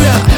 Wife